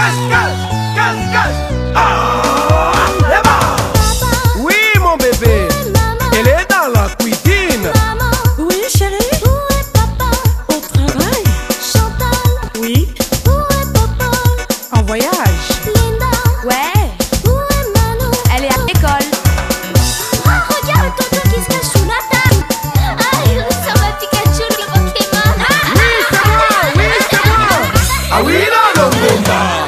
cash, cash, cash, cash. Ah, là-bas. Oui, mon bébé, Maman. elle est dans la cuisine. Maman, oui, chérie. Où est papa Au travail. Chantal, oui. Où est papa En voyage. Linda, ouais. Où est Manon Elle est à l'école. Oh, regarde le tonton qui se cache sous la table. Ah, il ressemble à Pikachu, le Pokémon. Ah, oui, c'est moi, oui, c'est moi. Ah oui, là, le combat.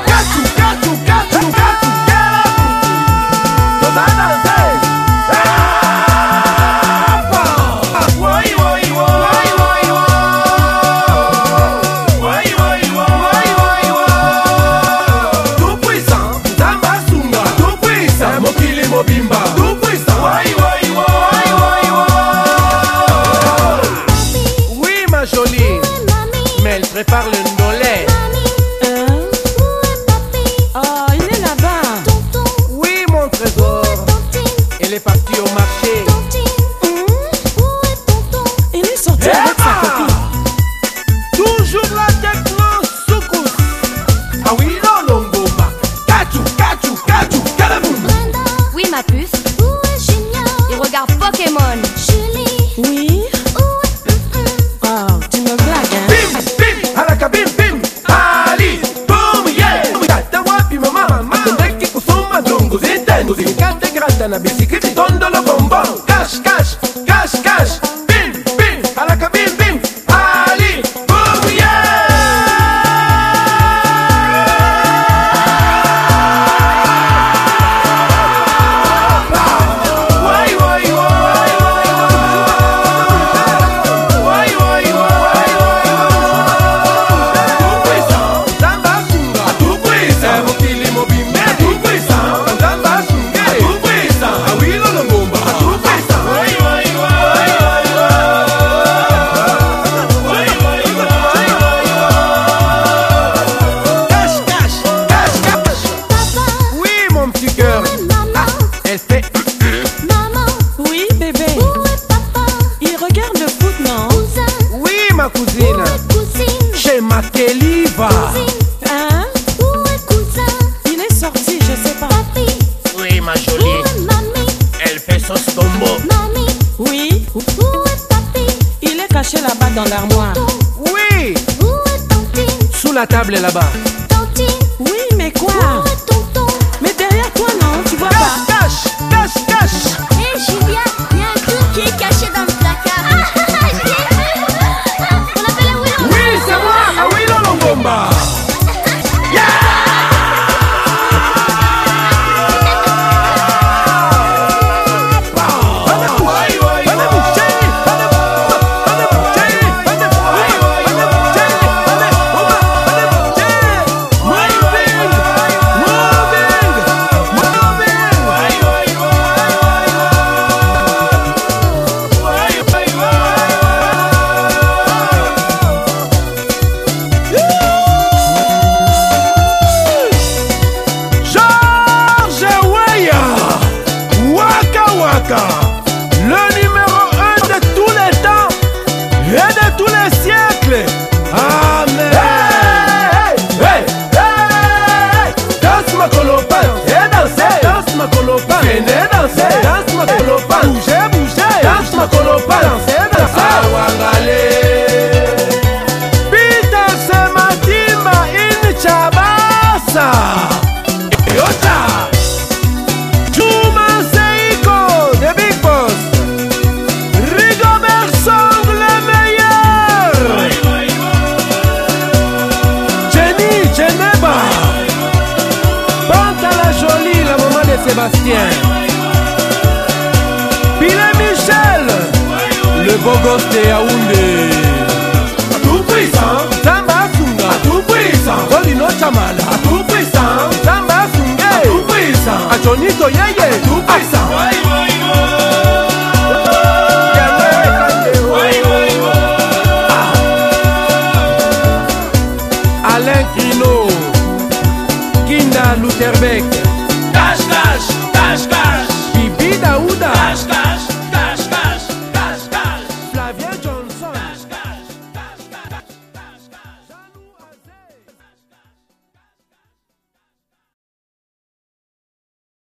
parle and a big dans l'armoire. Oui. Où est Sous la table là-bas. Oui, mais quoi? Sébastien. Pile Michel, le beau gosse de Yaoundé. A tout puissant, hein. Tamba Sunga. A tout puissant, hein. Golino Chamala. A tout puissant, hein. Tamba Sunga. A tout puissant, Yeye.